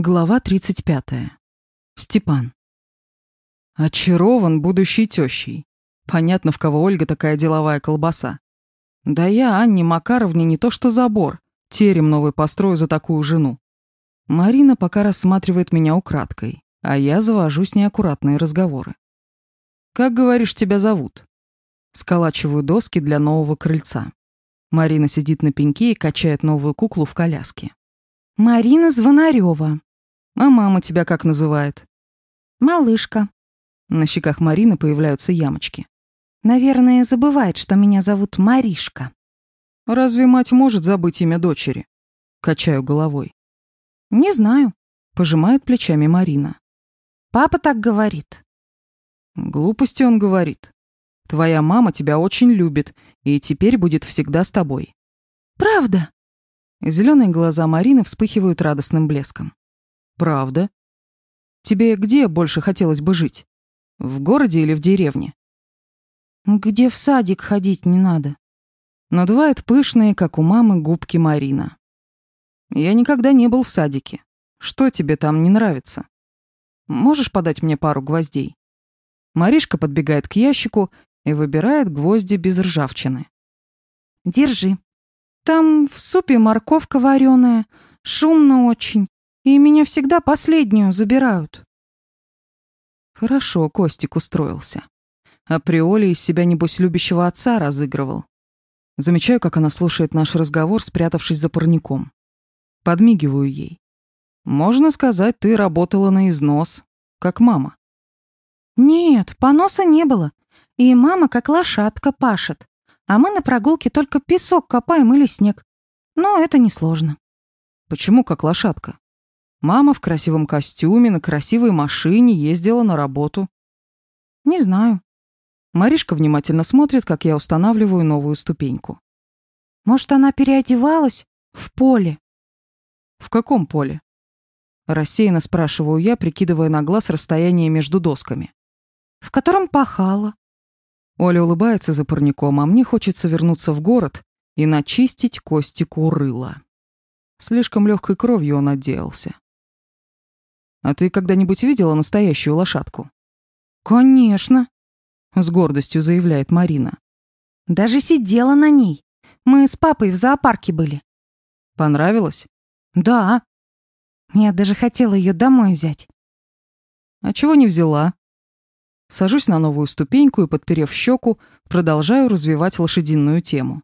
Глава 35. Степан. Очарован будущей тещей. Понятно, в кого Ольга такая деловая колбаса. Да я Анне Макаровне не то что забор, терем новый построю за такую жену. Марина пока рассматривает меня украдкой, а я завожу с ней аккуратные разговоры. «Как, говоришь, тебя зовут?» Сколачиваю доски для нового крыльца. Марина сидит на пеньке и качает новую куклу в коляске. «Марина Звонарёва», а мама тебя как называет? Малышка. На щеках Марины появляются ямочки. Наверное, забывает, что меня зовут Маришка. Разве мать может забыть имя дочери? Качаю головой. Не знаю. Пожимает плечами Марина. Папа так говорит. Глупости он говорит. Твоя мама тебя очень любит и теперь будет всегда с тобой. Правда? Зеленые глаза Марины вспыхивают радостным блеском. Правда? Тебе где больше хотелось бы жить? В городе или в деревне? Где в садик ходить не надо. Надувает пышные, как у мамы, губки Марина. Я никогда не был в садике. Что тебе там не нравится? Можешь подать мне пару гвоздей? Маришка подбегает к ящику и выбирает гвозди без ржавчины. Держи. Там в супе морковка вареная, шумно очень, и меня всегда последнюю забирают. Хорошо, Костик устроился. Априоли из себя, небось, любящего отца разыгрывал. Замечаю, как она слушает наш разговор, спрятавшись за парником. Подмигиваю ей. Можно сказать, ты работала на износ, как мама. Нет, поноса не было. И мама как лошадка пашет. А мы на прогулке только песок копаем или снег. Но это несложно. Почему как лошадка? Мама в красивом костюме, на красивой машине ездила на работу. Не знаю. Маришка внимательно смотрит, как я устанавливаю новую ступеньку. Может, она переодевалась в поле? В каком поле? Рассеянно спрашиваю я, прикидывая на глаз расстояние между досками. В котором пахала. Оля улыбается за парником, а мне хочется вернуться в город и начистить Костику рыло. Слишком легкой кровью он отделался. А ты когда-нибудь видела настоящую лошадку? Конечно, с гордостью заявляет Марина. Даже сидела на ней. Мы с папой в зоопарке были. Понравилось? Да. Я даже хотела ее домой взять. А чего не взяла? Сажусь на новую ступеньку и, подперев щеку, продолжаю развивать лошадиную тему.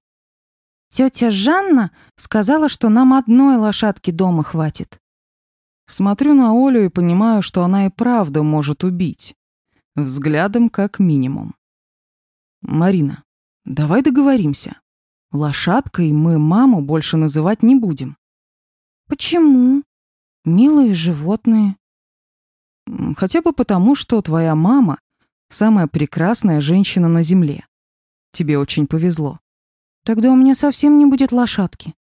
Тетя Жанна сказала, что нам одной лошадки дома хватит. Смотрю на Олю и понимаю, что она и правда может убить. Взглядом как минимум. Марина, давай договоримся. Лошадкой мы маму больше называть не будем. Почему? Милые животные. Хотя бы потому, что твоя мама самая прекрасная женщина на земле. Тебе очень повезло. Тогда у меня совсем не будет лошадки.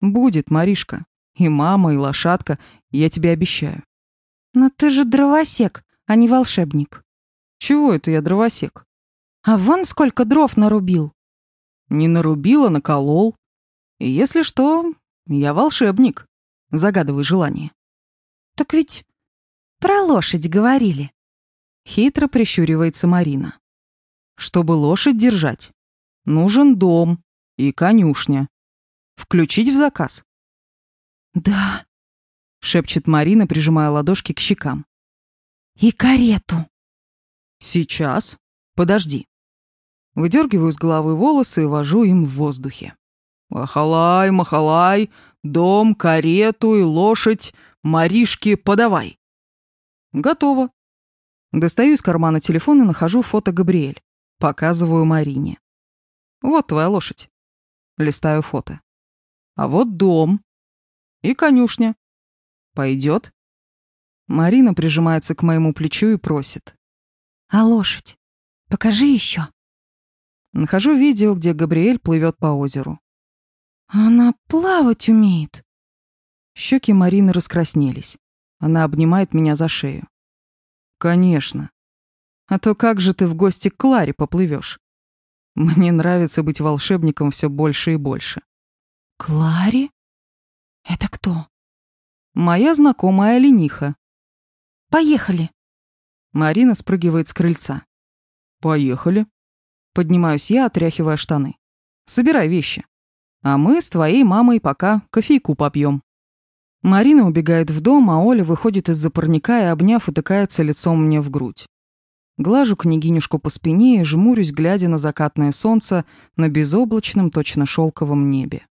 Будет, Маришка. И мама, и лошадка, я тебе обещаю. Но ты же дровосек, а не волшебник. Чего это я дровосек? А вон сколько дров нарубил. Не нарубил, а наколол. И если что, я волшебник. Загадывай желание. Так ведь про лошадь говорили. Хитро прищуривается Марина. Чтобы лошадь держать, нужен дом и конюшня. Включить в заказ. Да, шепчет Марина, прижимая ладошки к щекам. И карету. Сейчас. Подожди. Выдергиваю с головы волосы и вожу им в воздухе. Махалай, махалай, дом, карету и лошадь, Маришки, подавай. Готово. Достаю из кармана телефон и нахожу фото Габриэль. Показываю Марине. Вот твоя лошадь. Листаю фото. А вот дом. И конюшня. Пойдет? Марина прижимается к моему плечу и просит. А лошадь? Покажи еще. Нахожу видео, где Габриэль плывет по озеру. Она плавать умеет. Щеки Марины раскраснелись. Она обнимает меня за шею. Конечно. А то как же ты в гости к Кларе поплывешь? Мне нравится быть волшебником все больше и больше. Кларе? Это кто? Моя знакомая олениха. Поехали. Марина спрыгивает с крыльца. Поехали. Поднимаюсь я, отряхивая штаны. Собирай вещи. А мы с твоей мамой пока кофейку попьем. Марина убегает в дом, а Оля выходит из-за парника и, обняв, утыкается лицом мне в грудь. Глажу княгинюшку по спине и жмурюсь, глядя на закатное солнце на безоблачном, точно шелковом небе.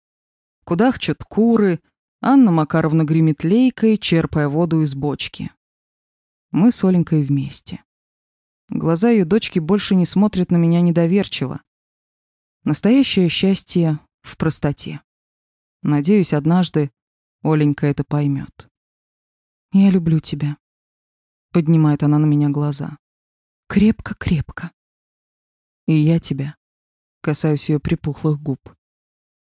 Кудахчут куры, Анна Макаровна гремит лейкой, черпая воду из бочки. Мы с Оленькой вместе. Глаза ее дочки больше не смотрят на меня недоверчиво. Настоящее счастье в простоте. Надеюсь, однажды Оленька это поймет. «Я люблю тебя», — поднимает она на меня глаза. «Крепко-крепко». «И я тебя», — касаюсь ее припухлых губ.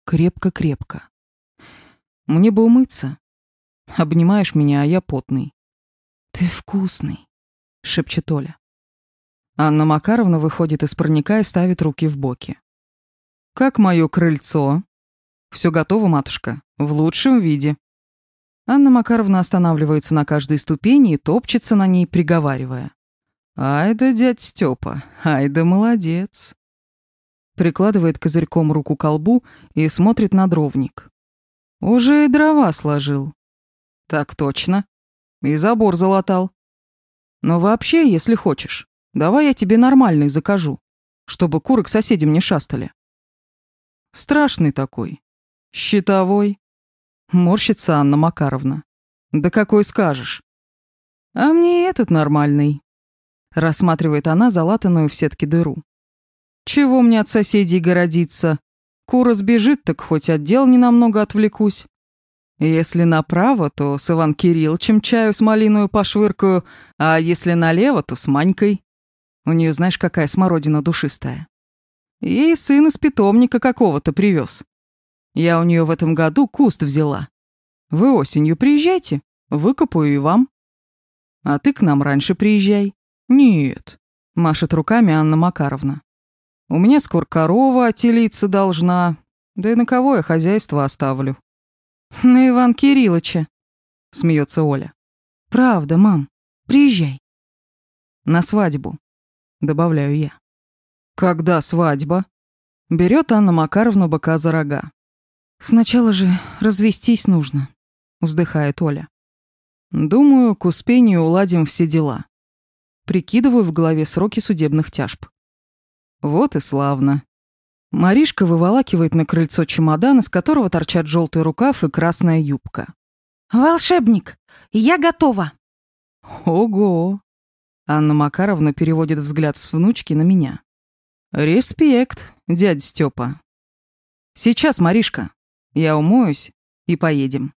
«Крепко-крепко». «Мне бы умыться. Обнимаешь меня, а я потный». «Ты вкусный», — шепчет Оля. Анна Макаровна выходит из парника и ставит руки в боки. «Как мое крыльцо?» «Все готово, матушка. В лучшем виде». Анна Макаровна останавливается на каждой ступени и топчется на ней, приговаривая. «Ай да, дядь Степа, ай да молодец!» Прикладывает козырьком руку к колбу и смотрит на дровник. «Уже и дрова сложил». «Так точно. И забор залатал. Но вообще, если хочешь, давай я тебе нормальный закажу, чтобы куры к соседям не шастали». Страшный такой. Щитовой. Морщится Анна Макаровна. Да какой скажешь. А мне этот нормальный. Рассматривает она залатанную в сетке дыру. Чего мне от соседей городиться? Кура сбежит, так хоть отдел ненамного отвлекусь. Если направо, то с Иван Кирилловичем чаю с малиную пошвыркаю, а если налево, то с Манькой. У нее знаешь, какая смородина душистая. Ей сын из питомника какого-то привез. Я у нее в этом году куст взяла. Вы осенью приезжайте, выкопаю и вам. А ты к нам раньше приезжай. Нет, машет руками Анна Макаровна. У меня скоро корова отелиться должна. Да и на кого я хозяйство оставлю? На Иван Кирилловича, смеется Оля. Правда, мам, приезжай. На свадьбу, добавляю я. Когда свадьба? Берет Анна Макаровна быка за рога. «Сначала же развестись нужно», — вздыхает Оля. «Думаю, к успению уладим все дела. Прикидываю в голове сроки судебных тяжб. Вот и славно. Маришка выволакивает на крыльцо чемодан, из которого торчат желтый рукав и красная юбка. «Волшебник, я готова!» «Ого!» Анна Макаровна переводит взгляд с внучки на меня. «Респект, дядя Степа. Сейчас, Маришка, я умоюсь и поедем.